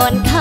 ก่อนค